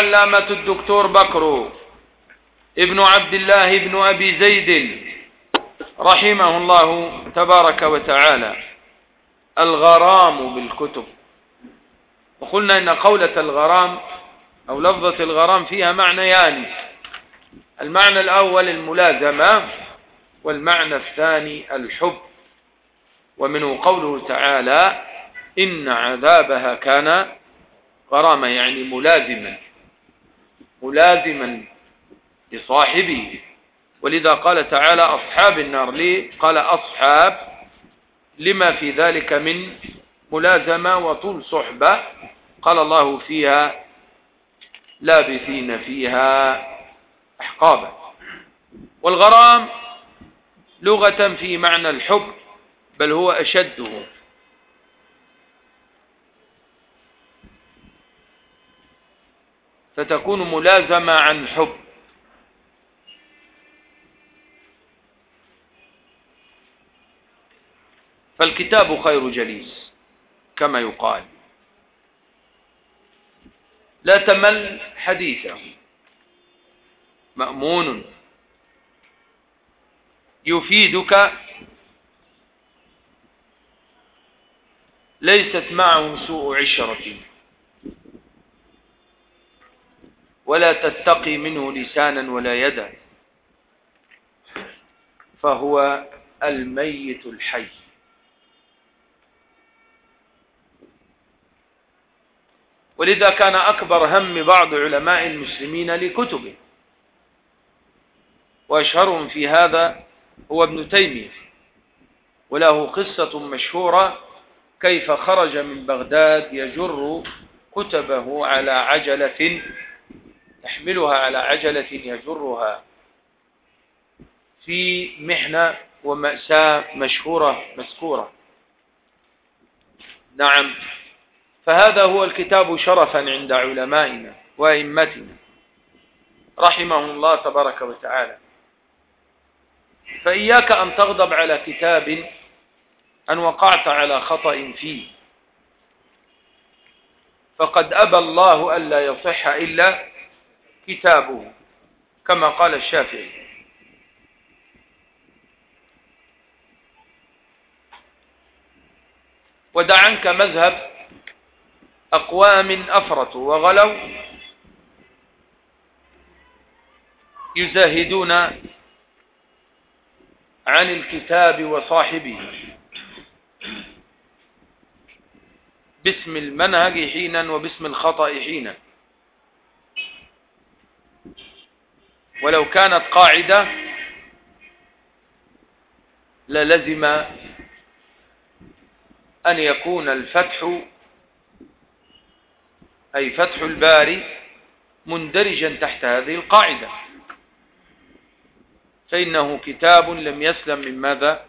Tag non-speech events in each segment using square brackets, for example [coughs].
العلامة الدكتور بكر ابن عبد الله ابن أبي زيد رحمه الله تبارك وتعالى. الغرام بالكتب. وقلنا إن قولة الغرام أو لفظة الغرام فيها معنيان المعنى الأول الملازمة والمعنى الثاني الحب. ومنه قوله تعالى إن عذابها كان غراما يعني ملازما. ملازما لصاحبه. ولذا قال تعالى أصحاب النار. ليه؟ قال أصحاب. لما في ذلك من ملازمة وطول صحبة. قال الله فيها لابثين فيها أحقابا. والغرام لغة في معنى الحب بل هو أشده. فتكون ملازمة عن حب. فالكتاب خير جليس كما يقال. لا تمل حديثه. مأمون. يفيدك. ليست معه سوء عشرة. ولا تتقي منه لسانا ولا يدا. فهو الميت الحي. ولذا كان أكبر هم بعض علماء المسلمين لكتبه. وأشهرهم في هذا هو ابن تيمية. وله قصة مشهورة كيف خرج من بغداد يجر كتبه على عجلة يحملها على عجلة يجرها في محنة ومأساة مشهورة مذكورة. نعم. فهذا هو الكتاب شرفا عند علمائنا وأئمتنا. رحمهم الله تبارك وتعالى. فإياك أن تغضب على كتاب أن وقعت على خطأ فيه. فقد أبى الله ألا يصح إلا كتابه كما قال الشافعي. ودع عنك مذهب أقوام أفرطوا وغلوا يزاهدون عن الكتاب وصاحبه. باسم المنهج حينا وباسم الخطأ حينا. ولو كانت قاعدة للزم أن يكون الفتح أي فتح الباري مندرجا تحت هذه القاعدة. فإنه كتاب لم يسلم من ماذا؟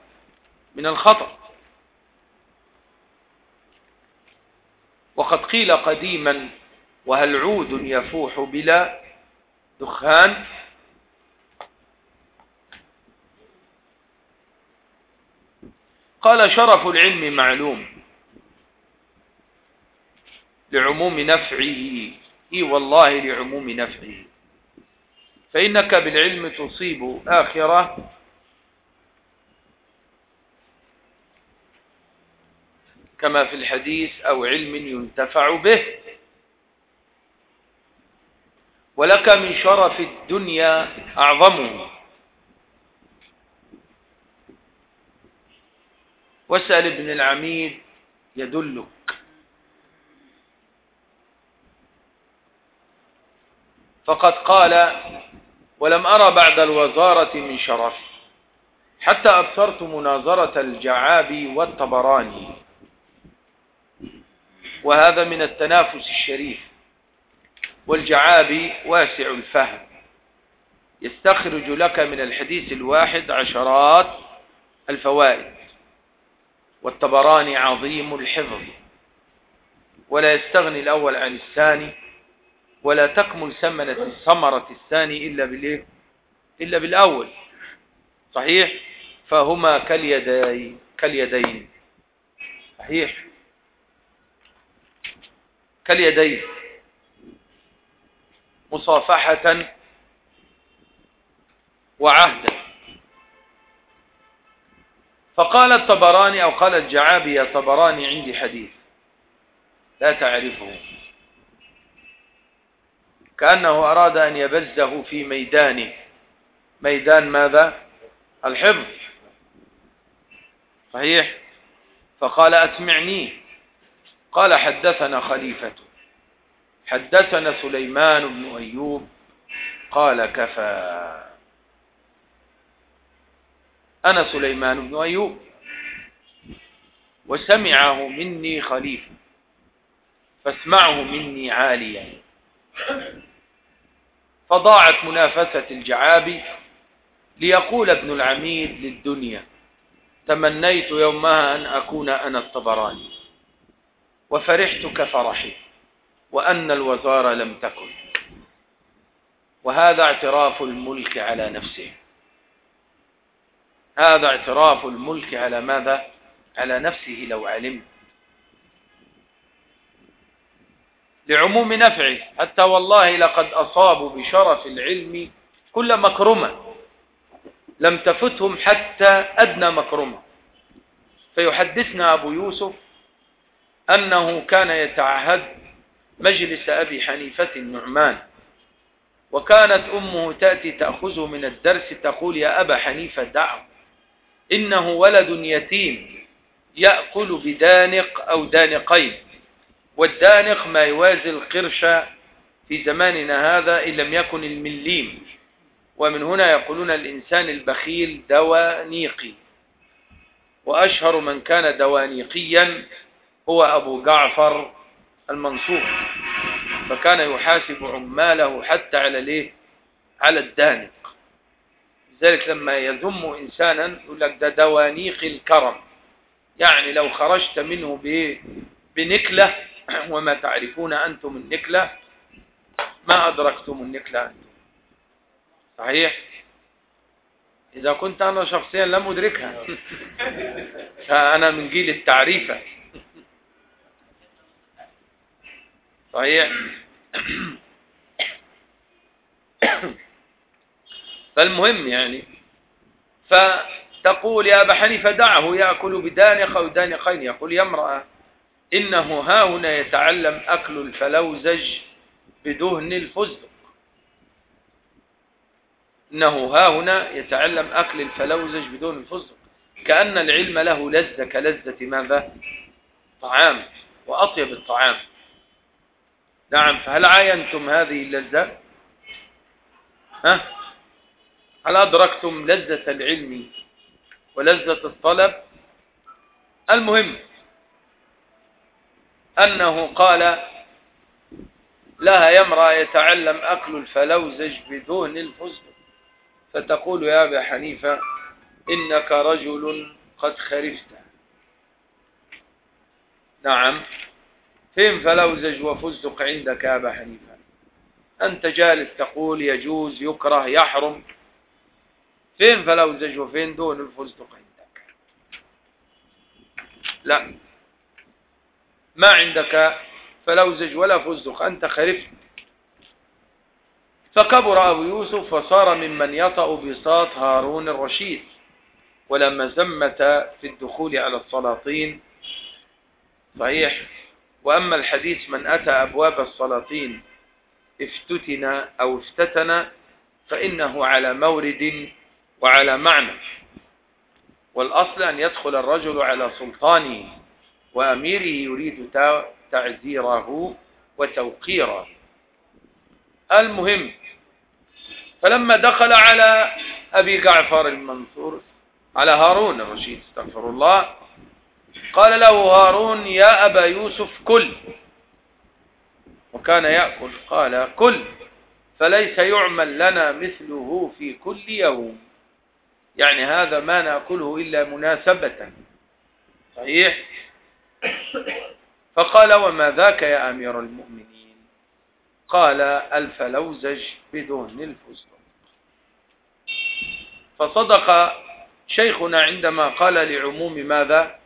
من الخطأ. وقد قيل قديما وهل عود يفوح بلا دخان؟ قال شرف العلم معلوم لعموم نفعه. إي والله لعموم نفعه. فإنك بالعلم تصيب آخرة. كما في الحديث أو علم ينتفع به. ولك من شرف الدنيا أعظمه. واسأل ابن العميد يدلك. فقد قال ولم أرى بعد الوزارة من شرف حتى أبصرت مناظرة الجعابي والطبراني. وهذا من التنافس الشريف والجعابي واسع الفهم. يستخرج لك من الحديث الواحد عشرات الفوائد. والطبراني عظيم الحفظ. ولا يستغني الأول عن الثاني ولا تكمل ثمنة الثمرة الثاني إلا بالإيه؟ إلا بالأول. صحيح؟ فهما كاليدين كاليدين. صحيح؟ كاليدين. مصافحة وعهدا. فقال الطبراني أو قال الجعابي يا طبراني عندي حديث لا تعرفه. كأنه أراد أن يبزه في ميدانه ميدان ماذا؟ الحفظ. صحيح؟ فقال أسمعني. قال حدثنا خليفة. حدثنا سليمان بن أيوب. قال كفى. أنا سليمان بن أيوب وسمعه مني خليفة فاسمعه مني عاليا. فضاعت منافسة الجعابي ليقول ابن العميد للدنيا تمنيت يومها أن أكون أنا الطبراني وفرحت كفرحي وأن الوزارة لم تكن. وهذا اعتراف الملك على نفسه. هذا اعتراف الملك على ماذا؟ على نفسه لو علم لعموم نفعه. حتى والله لقد أصابوا بشرف العلم كل مكرمة. لم تفتهم حتى أدنى مكرمة. فيحدثنا أبو يوسف أنه كان يتعهد مجلس أبي حنيفة النعمان. وكانت أمه تأتي تأخذه من الدرس تقول يا أبا حنيفة دعه. إنه ولد يتيم يأكل بدانق أو دانقين والدانق ما يوازي القرش في زماننا هذا إن لم يكن المليم. ومن هنا يقولون الإنسان البخيل دوانيقي. وأشهر من كان دوانيقيا هو أبو جعفر المنصور. فكان يحاسب عماله حتى على ليه؟ على الدانق. لذلك لما يذم إنسانا يقول لك ده دوانيق الكرم. يعني لو خرجت منه بنكلة [clears throat] وما تعرفون أنتم النكلة ما أدركتم النكلة أنتم. صحيح؟ إذا كنت أنا شخصيا لم أدركها. [laughs] فأنا من جيل التعريفة. صحيح؟ [clears throat] [coughs] فالمهم يعني. فتقول يا أبا حنيفة دعه يأكل بدانق أو دانقين يقول يا امرأة إنه ها هنا يتعلم أكل الفلوزج بدهن الفزدق إنه ها هنا يتعلم أكل الفلوزج بدون الفزدق كأن العلم له لذة كلذة ماذا؟ طعام وأطيب الطعام. نعم فهل عاينتم هذه اللذة؟ ها؟ هل أدركتم لذة العلم ولذة الطلب؟ المهم أنه قال لها يمرأ يتعلم أكل الفلوزج بدون الفزل فتقول يا أبا حنيفة إنك رجل قد خرفت. نعم فين فلوزج وفزق عندك يا أبا حنيفة؟ أنت جالس تقول يجوز يكره يحرم. فين فلوزج وفين دون الفزق عندك لا. ما عندك فلوزج ولا فزق أنت خرفت. فكبر أبو يوسف فصار ممن يطأ بساط هارون الرشيد. ولما زمت في الدخول على السلاطين صحيح. وأما الحديث من أتى أبواب السلاطين افتتن أو افتتن فإنه على مورد وعلى معنى. والأصل أن يدخل الرجل على سلطانه وأميره يريد تعزيره وتوقيره. المهم فلما دخل على أبي جعفر المنصور على هارون الرشيد استغفر الله قال له هارون يا أبا يوسف كل. وكان يأكل قال كل. فليس يعمل لنا مثله في كل يوم. يعني هذا ما نأكله إلا مناسبة. صحيح؟ فقال وما ذاك يا أمير المؤمنين؟ قال الفلوزج بدهن الفستق فصدق شيخنا عندما قال لعموم ماذا؟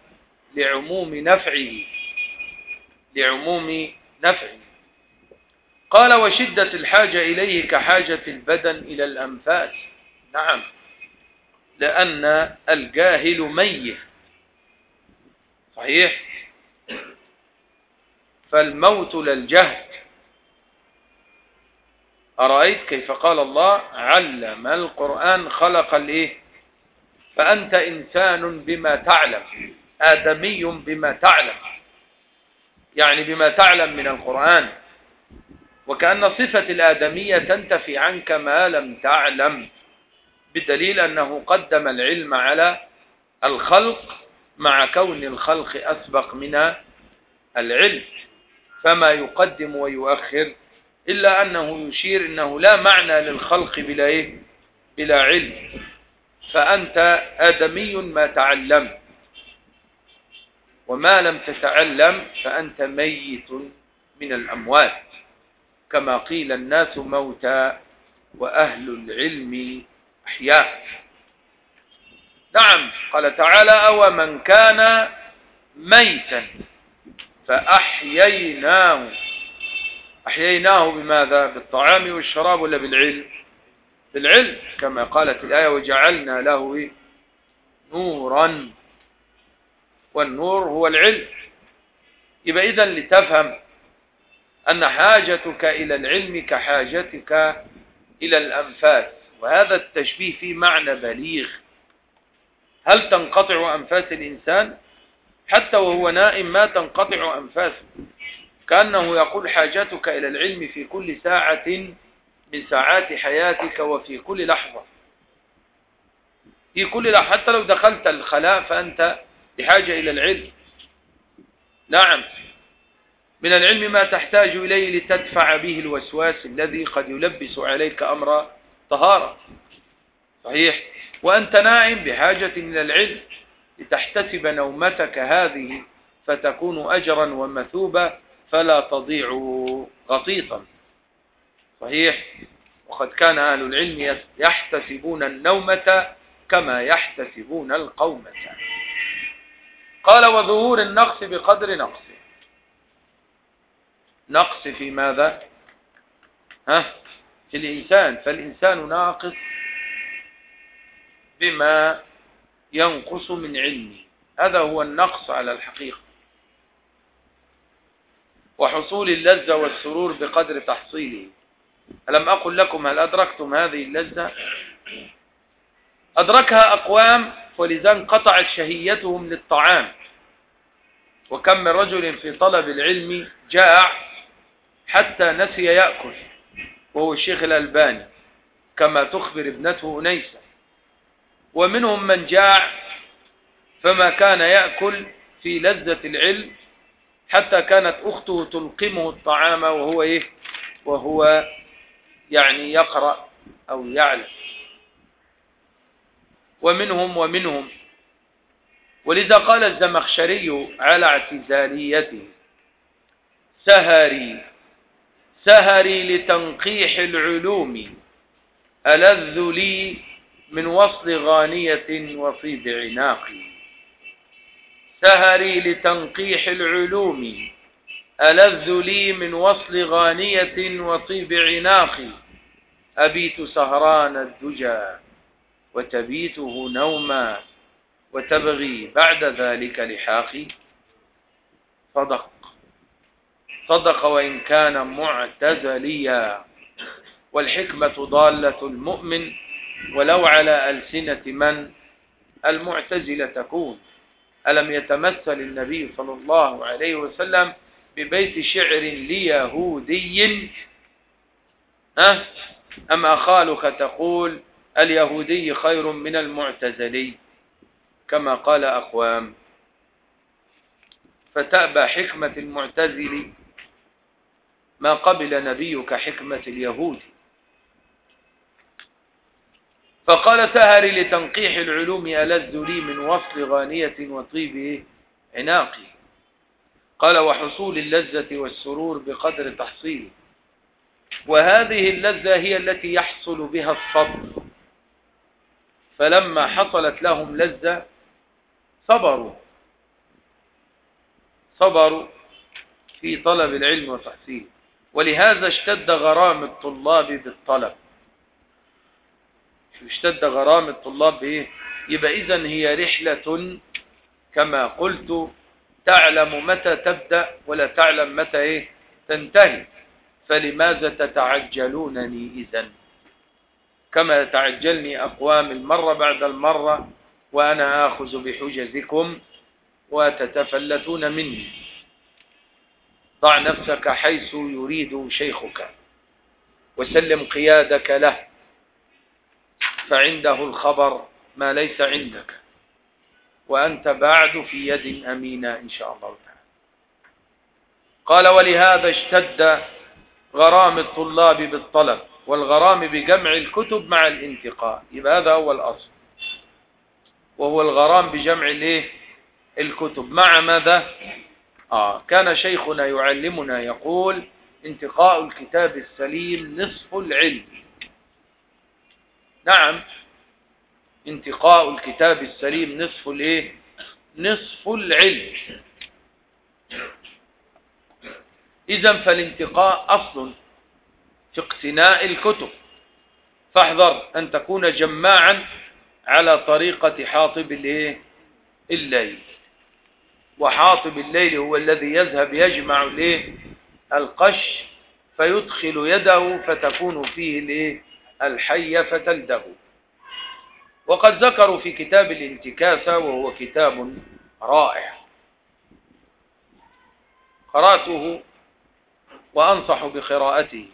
لعموم نفعه. لعموم نفعه. قال وشدة الحاجة إليه كحاجة البدن إلى الأنفاس. نعم. لأن الجاهل ميت. صحيح؟ فالموت للجهل. أرأيت كيف قال الله؟ علم القرآن خلق الإيه؟ فأنت إنسان بما تعلم آدمي بما تعلم. يعني بما تعلم من القرآن. وكأن صفة الآدمية تنتفي عنك ما لم تعلم. بدليل أنه قدم العلم على الخلق مع كون الخلق أسبق من العلم. فما يقدم ويؤخر إلا أنه يشير أنه لا معنى للخلق بلا, إيه؟ بلا علم. فأنت آدمي ما تعلم. وما لم تتعلم فأنت ميت من الأموات. كما قيل الناس موتى وأهل العلم أحياء. نعم قال تعالى أو من كان ميتا فأحييناه. أحييناه بماذا؟ بالطعام والشراب ولا بالعلم؟ بالعلم كما قالت الآية وجعلنا له نورا. والنور هو العلم. يبقى إذا لتفهم أن حاجتك إلى العلم كحاجتك إلى الأنفاس. وهذا التشبيه فيه معنى بليغ. هل تنقطع أنفاس الإنسان؟ حتى وهو نائم ما تنقطع أنفاسه. كأنه يقول حاجتك إلى العلم في كل ساعة من ساعات حياتك وفي كل لحظة. في كل لحظة. حتى لو دخلت الخلاء فأنت بحاجة إلى العلم. نعم. من العلم ما تحتاج إليه لتدفع به الوسواس الذي قد يلبس عليك أمر طهارة. صحيح. وأنت نائم بحاجة إلى العلم لتحتسب نومتك هذه فتكون أجرا ومثوبة فلا تضيع غطيطا صحيح. وقد كان أهل العلم يحتسبون النومة كما يحتسبون القومة قال وظهور النقص بقدر نقص نقص في ماذا؟ ها؟ في الإنسان فالإنسان ناقص بما ينقص من علمه. هذا هو النقص على الحقيقة. وحصول اللذة والسرور بقدر تحصيله. ألم أقل لكم هل أدركتم هذه اللذة؟ أدركها أقوام ولذا انقطعت شهيتهم للطعام. وكم من رجل في طلب العلم جاع حتى نسي يأكل. وهو الشيخ الألباني كما تخبر ابنته أنيسة. ومنهم من جاع فما كان يأكل في لذة العلم حتى كانت أخته تلقمه الطعام وهو إيه؟ وهو يعني يقرأ أو يعلم. ومنهم ومنهم. ولذا قال الزمخشري على اعتزاليته سهري سهري لتنقيح العلوم. ألذ لي من وصل غانية وطيب عناقي سهري لتنقيح العلوم. ألذ لي من وصل غانية وطيب عناقي أبيت سهران الدجى وتبيته نوما وتبغي بعد ذلك لحاقي. صدق. صدق وإن كان معتزليا. والحكمة ضالة المؤمن ولو على ألسنة من؟ المعتزلة تكون. ألم يتمثل النبي صلى الله عليه وسلم ببيت شعر ليهودي؟ أه؟ أم أخالك تقول اليهودي خير من المعتزلي؟ كما قال أقوام. فتأبى حكمة المعتزل ما قبل نبيك حكمة اليهود. فقال سهري لتنقيح العلوم ألذ لي من وصل غانية وطيب عناقي. قال وحصول اللذة والسرور بقدر تحصيله وهذه اللذة هي التي يحصل بها الصبر. فلما حصلت لهم لذة صبروا. صبروا في طلب العلم وتحصيله ولهذا اشتد غرام الطلاب بالطلب. اشتد غرام الطلاب بإيه؟ يبقى اذا هي رحلة كما قلت تعلم متى تبدأ ولا تعلم متى إيه؟ تنتهي. فلماذا تتعجلونني اذا كما يتعجلني أقوام المرة بعد المرة وأنا آخذ بحجزكم وتتفلتون مني. ضع نفسك حيث يريد شيخك وسلم قيادك له فعنده الخبر ما ليس عندك وأنت بعد في يد أمينة إن شاء الله تعالى. قال ولهذا اشتد غرام الطلاب بالطلب والغرام بجمع الكتب مع الانتقاء. يبقى هذا هو الأصل. وهو الغرام بجمع الايه؟ الكتب. مع ماذا؟ آه كان شيخنا يعلمنا يقول انتقاء الكتاب السليم نصف العلم. نعم انتقاء الكتاب السليم نصف الايه؟ نصف العلم. اذا فالانتقاء أصل في اقتناء الكتب. فاحذر أن تكون جماعا على طريقة حاطب الايه؟ الليل. وحاطب الليل هو الذي يذهب يجمع الايه القش فيدخل يده فتكون فيه الحية فتلده. وقد ذكروا في كتاب الانتكاسة وهو كتاب رائع. قرأته وأنصح بقراءته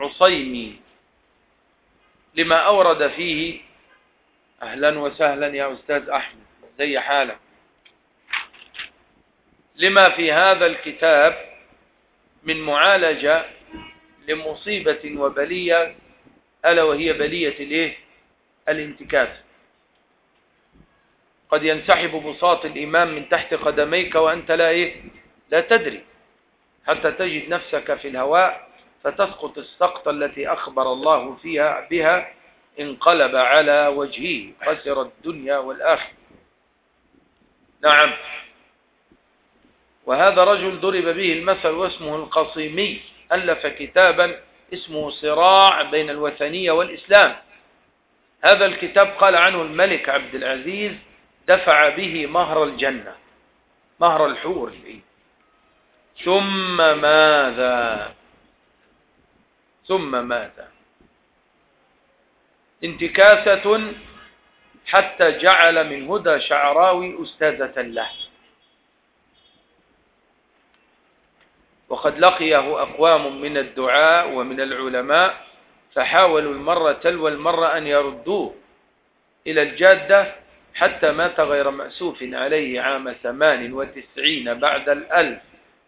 للعصيمي لما أورد فيه أهلا وسهلا يا أستاذ أحمد زي حالك. لما في هذا الكتاب من معالجة لمصيبة وبلية ألا وهي بلية الإيه؟ الانتكاس. قد ينسحب بساط الإمام من تحت قدميك وأنت لا إيه؟ لا تدري. حتى تجد نفسك في الهواء؟ فتسقط السقطة التي أخبر الله فيها بها. انقلب على وجهه خسر الدنيا والآخرة. نعم. وهذا رجل ضرب به المثل واسمه القصيمي ألف كتابا اسمه صراع بين الوثنية والإسلام. هذا الكتاب قال عنه الملك عبد العزيز دفع به مهر الجنة مهر الحور. ثم ماذا؟ ثم ماذا؟ انتكاسة حتى جعل من هدى شعراوي أستاذة له. وقد لقيه أقوام من الدعاء ومن العلماء فحاولوا المرة تلو المرة أن يردوه إلى الجادة حتى مات غير مأسوف عليه عام ثمان وتسعين بعد الألف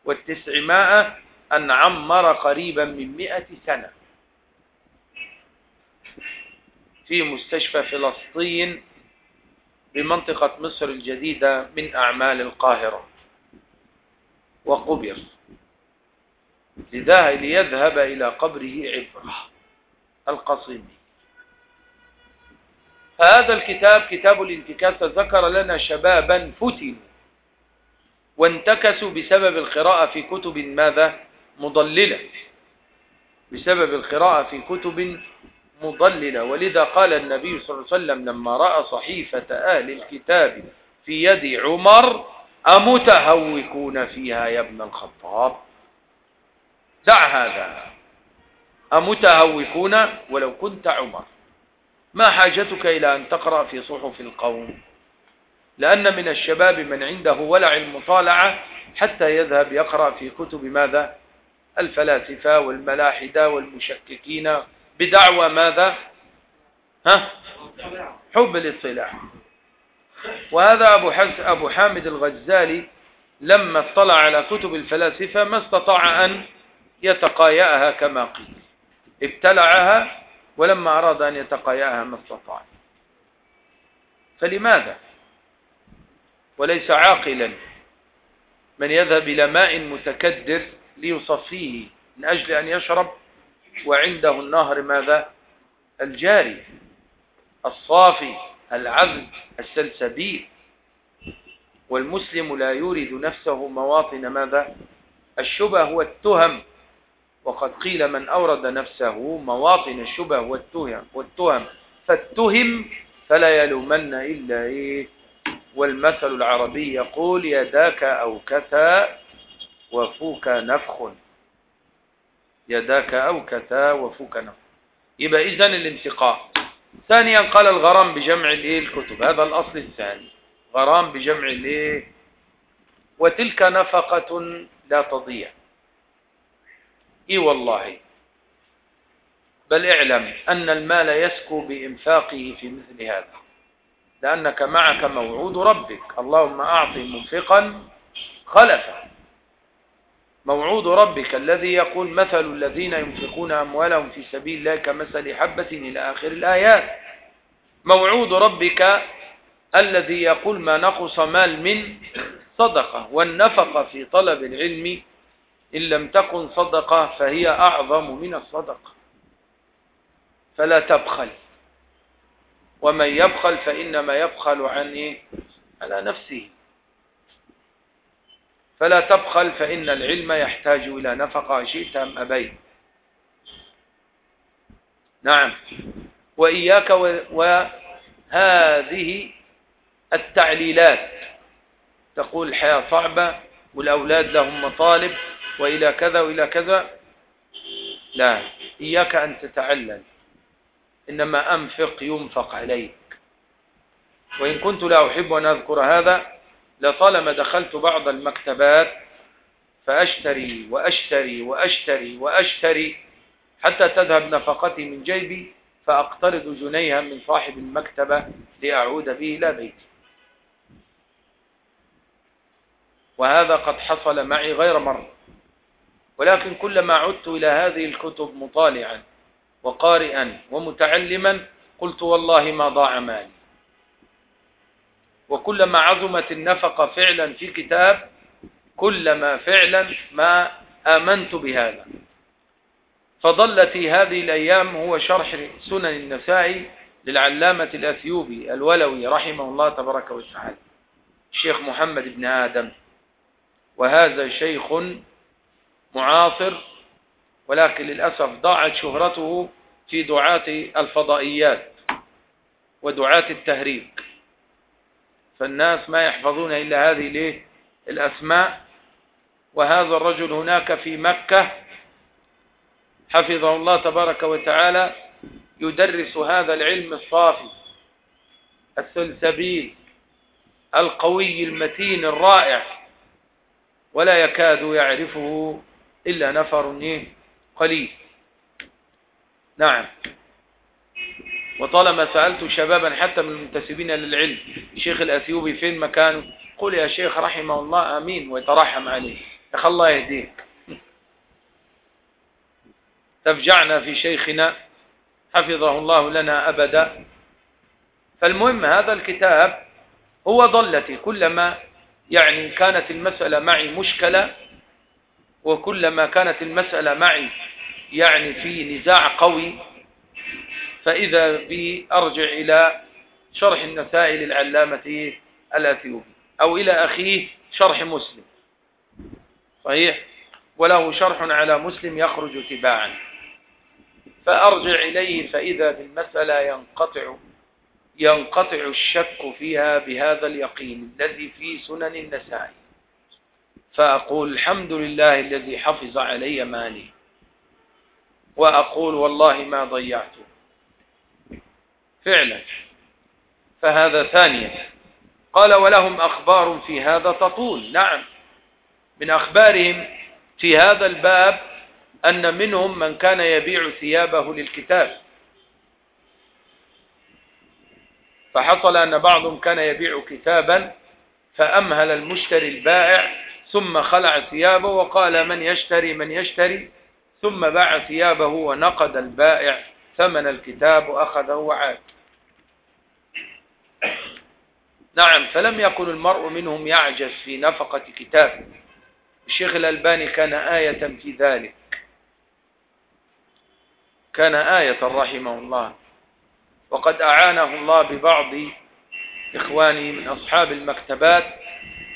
والتسعمائة أن عمر قريبا من مئة سنة. في مستشفى فلسطين بمنطقة مصر الجديدة من أعمال القاهرة. وقبر. ليذهب إلى قبره عبرة القصيمي. فهذا الكتاب كتاب الانتكاس ذكر لنا شبابا فتنوا وانتكسوا بسبب القراءة في كتب ماذا؟ مضللة. بسبب القراءة في كتب مضللة. ولذا قال النبي صلى الله عليه وسلم لما رأى صحيفة أهل الكتاب في يد عمر أمتهوكون فيها يا ابن الخطاب؟ دع هذا. أمتهوكون؟ ولو كنت عمر. ما حاجتك إلى أن تقرأ في صحف القوم؟ لأن من الشباب من عنده ولع المطالعة حتى يذهب يقرأ في كتب ماذا؟ الفلاسفة والملاحدة والمشككين بدعوى ماذا؟ ها؟ حب الاطلاع وهذا أبو, أبو حامد الغزالي لما اطلع على كتب الفلاسفة ما استطاع أن يتقايأها كما قيل. ابتلعها ولما أراد أن يتقايأها ما استطاع. فلماذا؟ وليس عاقلا. من يذهب إلى ماء متكدر ليصفيه من أجل أن يشرب وعنده النهر ماذا؟ الجاري الصافي العذب السلسبيل. والمسلم لا يورد نفسه مواطن ماذا؟ الشبه والتهم. وقد قيل من أورد نفسه مواطن الشبه والتهم, والتهم. فاتهم فلا يلومن إلا إيه؟ والمثل العربي يقول يداك أو كثا وفوك نفخ. يداك أو وفوك نفخ يبقى إذن الانتقاء؟ ثانيا قال الغرام بجمع الإيه الكتب. هذا الأصل الثاني. غرام بجمع الإيه؟ وتلك نفقة لا تضيع. إي والله. بل اعلم أن المال يسكو بإنفاقه في مثل هذا. لأنك معك موعود ربك. اللهم أعطي منفقا خلفا. موعود ربك الذي يقول مثل الذين ينفقون أموالهم في سبيل الله كمثل حبة إلى آخر الآيات. موعود ربك الذي يقول ما نقص مال من صدقة والنفقة في طلب العلم إن لم تكن صدقة فهي أعظم من الصدقة. فلا تبخل. ومن يبخل فإنما يبخل عن إيه؟ على نفسه. فلا تبخل فإن العلم يحتاج إلى نفقة. شئت أم أبيت؟ نعم. وإياك وهذه التعليلات. تقول الحياة صعبة والأولاد لهم مطالب وإلى كذا وإلى كذا. لا إياك أن تتعلل إنما أنفق ينفق عليك. وإن كنت لا أحب أن أذكر هذا لطالما دخلت بعض المكتبات فأشتري وأشتري وأشتري وأشتري حتى تذهب نفقتي من جيبي فأقترض جنيها من صاحب المكتبة لأعود به إلى بيتي. وهذا قد حصل معي غير مرة ولكن كلما عدت إلى هذه الكتب مطالعا وقارئا ومتعلما قلت والله ما ضاع مالي. وكلما عظمت النفقة فعلا في كتاب كلما فعلا ما آمنت بهذا. فضلتي هذه الأيام هو شرح سنن النسائي للعلامة الأثيوبي الولوي رحمه الله تبارك وتعالى الشيخ محمد بن آدم. وهذا شيخ معاصر ولكن للأسف ضاعت شهرته في دعاة الفضائيات ودعاة التهريب فالناس ما يحفظون إلا هذه الأسماء. وهذا الرجل هناك في مكة حفظه الله تبارك وتعالى يدرس هذا العلم الصافي السلسبيل القوي المتين الرائع ولا يكاد يعرفه إلا نفر قليل. نعم. وطالما سألت شبابا حتى من المنتسبين للعلم الشيخ الأثيوبي فين مكانه؟ قل يا شيخ رحمه الله أمين ويترحم عليه. يا الله يهديك. تفجعنا في شيخنا. حفظه الله لنا أبدا. فالمهم هذا الكتاب هو ضلتي كلما يعني كانت المسألة معي مشكلة وكلما كانت المسألة معي يعني في نزاع قوي فإذا بي أرجع إلى شرح النسائل للعلامة الأثيوبي أو إلى أخيه شرح مسلم. صحيح؟ وله شرح على مسلم يخرج تباعا. فأرجع إليه فإذا بالمسألة ينقطع ينقطع الشك فيها بهذا اليقين الذي في سنن النسائي. فأقول الحمد لله الذي حفظ علي مالي. وأقول والله ما ضيعته. فعلا فهذا ثانيا قال ولهم أخبار في هذا تطول. نعم. من أخبارهم في هذا الباب أن منهم من كان يبيع ثيابه للكتاب. فحصل أن بعضهم كان يبيع كتابا فأمهل المشتري البائع ثم خلع ثيابه وقال من يشتري من يشتري ثم باع ثيابه ونقد البائع ثمن الكتاب وأخذه وعاد. نعم فلم يكن المرء منهم يعجز في نفقة كتاب. الشيخ الألباني كان آية في ذلك. كان آية رحمه الله. وقد أعانه الله ببعض إخواني من أصحاب المكتبات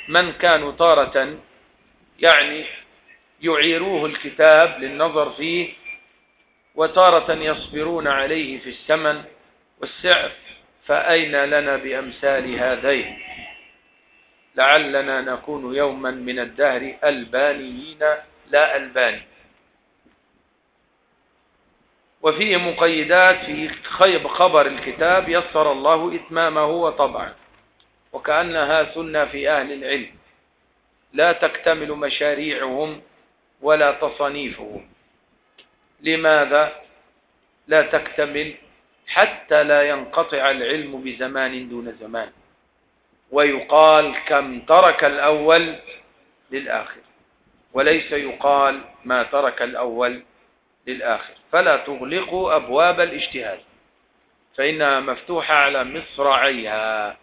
من كانوا تارة يعني يعيروه الكتاب للنظر فيه وتارة يصبرون عليه في الثمن والسعر. فأين لنا بأمثال هذين؟ لعلنا نكون يوما من الدهر ألبانيين لا ألباني. وفيه مقيدات في خبر الكتاب يسر الله إتمامه وطبعا وكأنها سنة في أهل العلم. لا تكتمل مشاريعهم ولا تصنيفهم. لماذا لا تكتمل؟ حتى لا ينقطع العلم بزمان دون زمان. ويقال كم ترك الأول للآخر. وليس يقال ما ترك الأول للآخر. فلا تغلقوا أبواب الاجتهاد. فإنها مفتوحة على مصرعيها.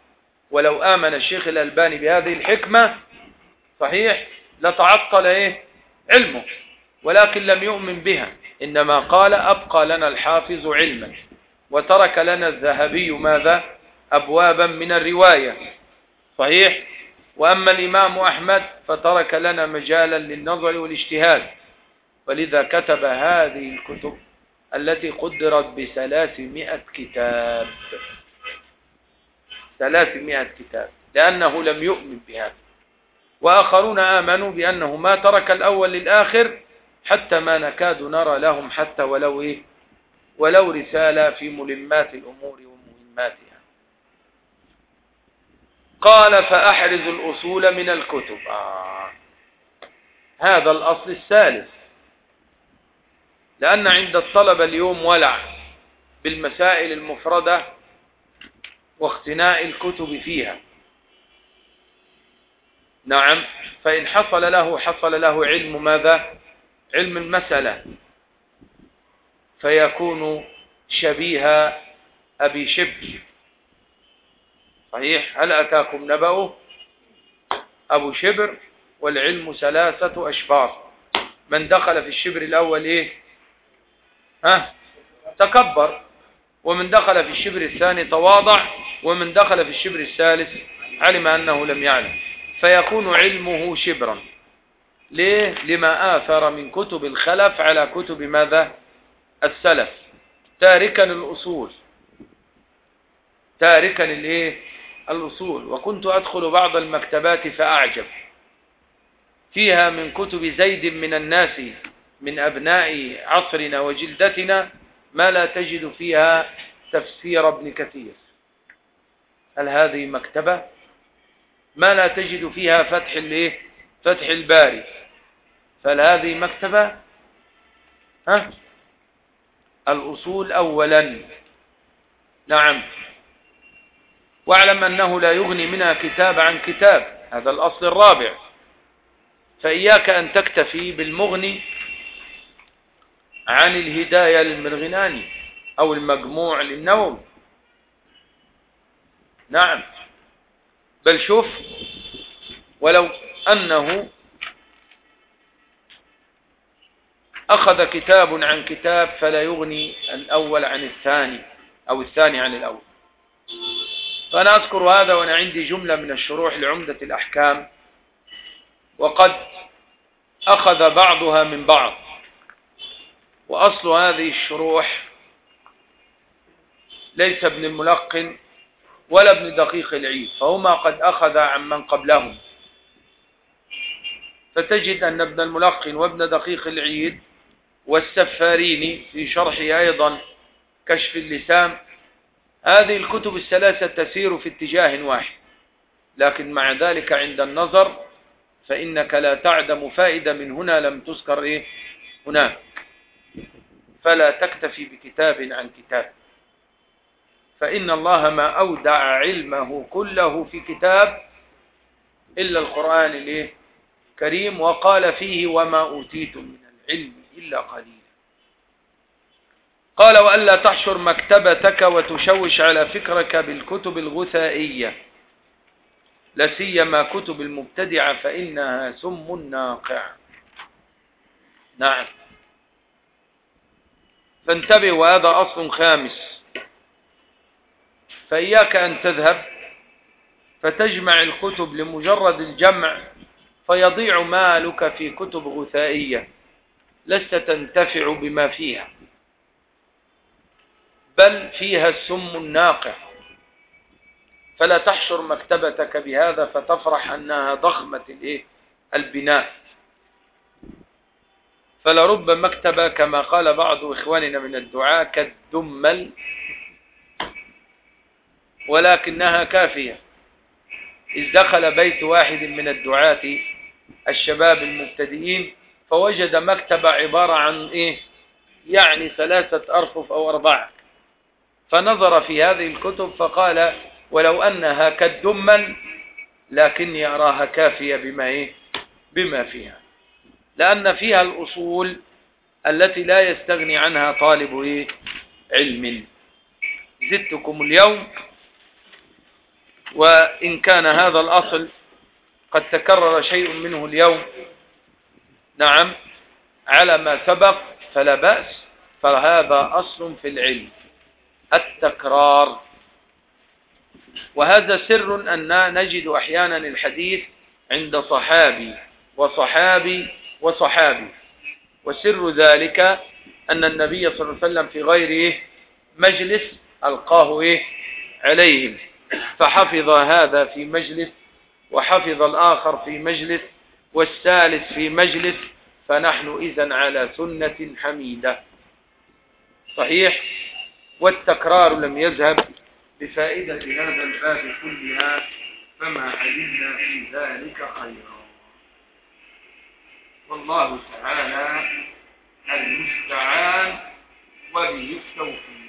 ولو آمن الشيخ الألباني بهذه الحكمة صحيح لتعطل إيه؟ علمه. ولكن لم يؤمن بها. إنما قال أبقى لنا الحافظ علما. وترك لنا الذهبي ماذا؟ أبوابا من الرواية. صحيح؟ وأما الإمام أحمد فترك لنا مجالا للنظر والاجتهاد. ولذا كتب هذه الكتب التي قدرت بثلاثمائة كتاب. ثلاثمائة كتاب. لأنه لم يؤمن بهذا. وآخرون آمنوا بأنه ما ترك الأول للآخر حتى ما نكاد نرى لهم حتى ولو إيه؟ ولو رسالة في ملمات الأمور ومهماتها. قال فأحرز الأصول من الكتب. آه. هذا الأصل الثالث. لأن عند الطلبة اليوم ولع بالمسائل المفردة واختناء الكتب فيها. نعم فإن حصل له حصل له علم ماذا؟ علم المسألة. فيكون شبيه أبي شبر صحيح؟ هل أتاكم نبأه؟ أبو شبر والعلم ثلاثة أشبار من دخل في الشبر الأول إيه؟ ها؟ تكبر. ومن دخل في الشبر الثاني تواضع. ومن دخل في الشبر الثالث علم أنه لم يعلم. فيكون علمه شبرا. ليه؟ لما آثر من كتب الخلف على كتب ماذا؟ السلف تاركا الأصول. تاركا الإيه؟ الأصول. وكنت أدخل بعض المكتبات فأعجب. فيها من كتب زيد من الناس من أبناء عصرنا وجلدتنا ما لا تجد فيها تفسير ابن كثير. هل هذه مكتبة؟ ما لا تجد فيها فتح الإيه؟ فتح الباري. فهل هذه مكتبة؟ ها؟ الأصول أولا. نعم. واعلم أنه لا يغني منها كتاب عن كتاب. هذا الأصل الرابع. فإياك أن تكتفي بالمغني عن الهداية للمرغناني أو المجموع للنوم. نعم. بل شوف ولو أنه أخذ كتاب عن كتاب فلا يغني الأول عن الثاني أو الثاني عن الأول. فأنا أذكر هذا وأنا عندي جملة من الشروح لعمدة الأحكام. وقد أخذ بعضها من بعض. وأصل هذه الشروح ليس ابن الملقن ولا ابن دقيق العيد فهما قد أخذ عن من قبلهم. فتجد أن ابن الملقن وابن دقيق العيد والسفاريني في شرحه أيضا كشف اللسان. هذه الكتب الثلاثة تسير في اتجاه واحد لكن مع ذلك عند النظر فإنك لا تعدم فائدة من هنا لم تذكر إيه؟ هناك. فلا تكتفي بكتاب عن كتاب. فإن الله ما أودع علمه كله في كتاب إلا القرآن الكريم وقال فيه وما أوتيتم من العلم. إلا قليلا. قال وألا تحشر مكتبتك وتشوش على فكرك بالكتب الغثائية. لسيما كتب المبتدعة فإنها سم ناقع. نعم. فانتبه وهذا أصل خامس. فإياك أن تذهب فتجمع الكتب لمجرد الجمع فيضيع مالك في كتب غثائية. لست تنتفع بما فيها بل فيها السم الناقع. فلا تحشر مكتبتك بهذا فتفرح أنها ضخمة البناء. فلرب مكتبة كما قال بعض إخواننا من الدعاء كالدمل ولكنها كافية. إذ دخل بيت واحد من الدعاة الشباب المبتدئين فوجد مكتبة عبارة عن إيه يعني ثلاثة أرفف أو أربعة فنظر في هذه الكتب فقال ولو أنها كالدمل لكني أراها كافية بما, إيه؟ بما فيها لأن فيها الأصول التي لا يستغني عنها طالب إيه؟ علم زدتكم اليوم وإن كان هذا الأصل قد تكرر شيء منه اليوم نعم على ما سبق فلا بأس فهذا أصل في العلم التكرار. وهذا سر أن نجد أحيانا الحديث عند صحابي وصحابي وصحابي وسر ذلك أن النبي صلى الله عليه وسلم في غيره مجلس ألقاه إيه عليهم فحفظ هذا في مجلس وحفظ الآخر في مجلس والثالث في مجلس فنحن إذا على سنة حميدة. صحيح؟ والتكرار لم يذهب. بفائدة هذا الباب كلها فما علمنا في ذلك خيرا. والله تعالى المستعان وبه التوفيق.